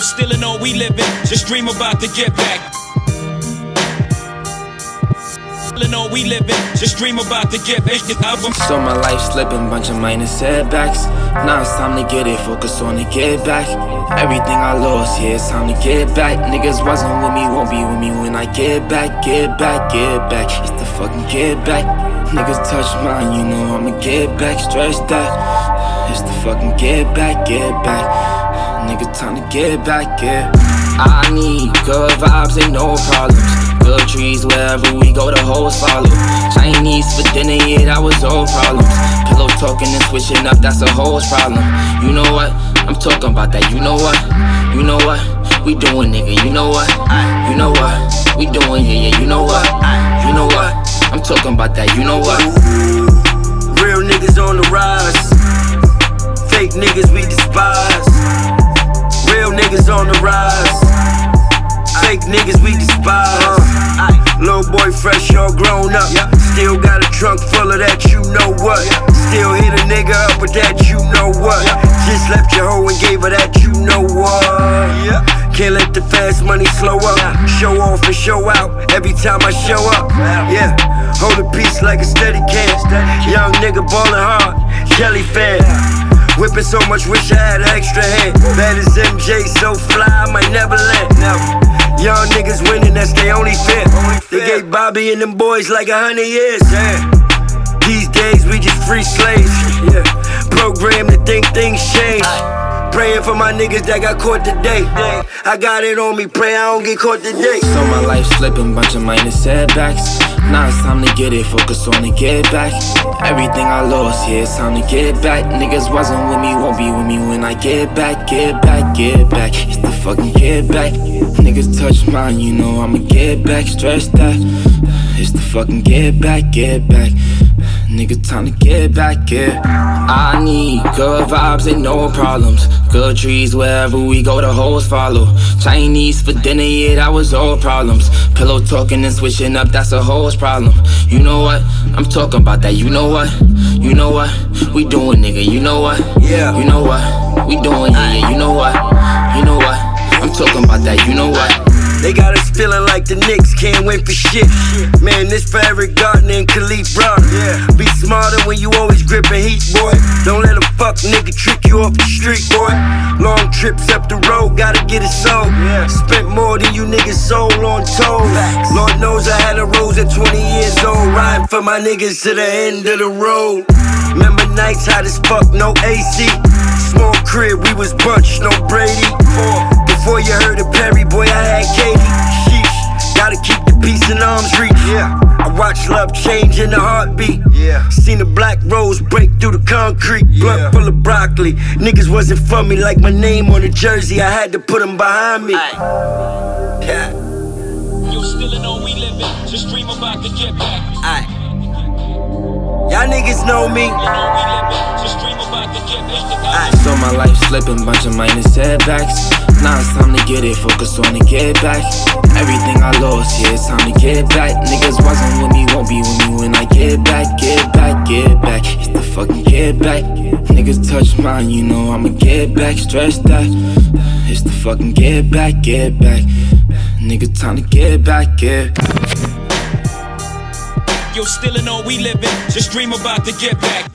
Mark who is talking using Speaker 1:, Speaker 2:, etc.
Speaker 1: Still in all we living, just dream about to get back. All we living, just dream about to get back.
Speaker 2: So my life slipping, bunch of minor setbacks. Now it's time to get it, focus on the get back. Everything I lost, yeah, it's time to get back. Niggas wasn't with me, won't be with me when I get back, get back, get back. It's the fucking get back. Niggas touch mine, you know I'ma get back, stretch that. It's the fucking get back, get back. Nigga, time to get back, yeah. I need good vibes, ain't no problems. Good trees wherever we go, the hoes follow. Chinese for dinner, yeah, that was all problems. Pillow talking and switching up, that's a hoes problem. You know what? I'm talking about that. You know what? You know what? We doing, nigga. You know what? You know what? We doing, yeah, yeah. You know what? You know what? I'm talking about that. You know what?
Speaker 3: Real niggas on the rise. Fake niggas we despise. Niggas on the rise. Fake niggas we despise. Little boy fresh, all grown up. Still got a trunk full of that, you know what. Still hit a nigga up with that, you know what. Just left your hoe and gave her that, you know what. Can't let the fast money slow up. Show off and show out every time I show up. Yeah, hold a piece like a steady can. Young nigga ballin' hard, jelly fan. Whipping so much, wish I had an extra hand. Bad as MJ, so fly, I might never land. Never. Young niggas winning, that's their only fit. They gave Bobby and them boys like a hundred years. Yeah. These days we just free slaves. Yeah. Programmed to think things change. Praying for my niggas that got caught today. I got it on me, pray I don't get caught today.
Speaker 2: So my life slipping, bunch of minor setbacks. Now it's time to get it, focus on the get back. Everything I lost, yeah, it's time to get back. Niggas wasn't with me, won't be with me when I get back, get back, get back. It's the fucking get back. Niggas touch mine, you know I'ma get back, stretch that. It's the fucking get back, get back. Nigga, time to get back, yeah. I need good vibes and no problems. Good trees wherever we go, the hoes follow. Chinese for dinner, yeah, that was all problems. Pillow talking and switching up, that's a hoes problem. You know what? I'm talking about that. You know what? You know what? We doing, nigga. You know what?
Speaker 3: Yeah.
Speaker 2: You know what? We doing, yeah. You know what? You know what? I'm talking about that. You know what?
Speaker 3: They got us feeling like the Knicks can't win for shit. Man, this for Eric Garner and Kalief Browder. Be smarter when you always gripping heat, boy. Don't let a fuck nigga trick you off the street, boy. Long trips up the road, gotta get it sold. Spent more than you niggas sold on toes. Lord knows I had a rose at 20 years old. Riding for my niggas to the end of the road. Remember nights hot as fuck, no AC. Small crib, we was bunched, no Brady. Before you heard of Perry, boy, I had in arm's reach. Yeah, I watch love change in a heartbeat. Yeah, seen a black rose break through the concrete. Blunt full of broccoli. Niggas wasn't for me like my name on a jersey. I had to put them behind me. Yeah.
Speaker 1: Yo, still in all we living, just dream about to get back.
Speaker 3: Aye. Y'all niggas know me.
Speaker 1: In all we living, just dream about to get back.
Speaker 3: Aye.
Speaker 2: So my life slipping, bunch of minor setbacks. Now it's time to get it, focus on the get back. Everything I lost, yeah, it's time to get back. Niggas wasn't with me, won't be with me when I get back, get back, get back. It's the fucking get back. Niggas touch mine, you know I'ma get back, stretch that. It's the fucking get back, get back. Nigga, time to get back, yeah.
Speaker 1: Yo, still in all we living, just dream about to get back.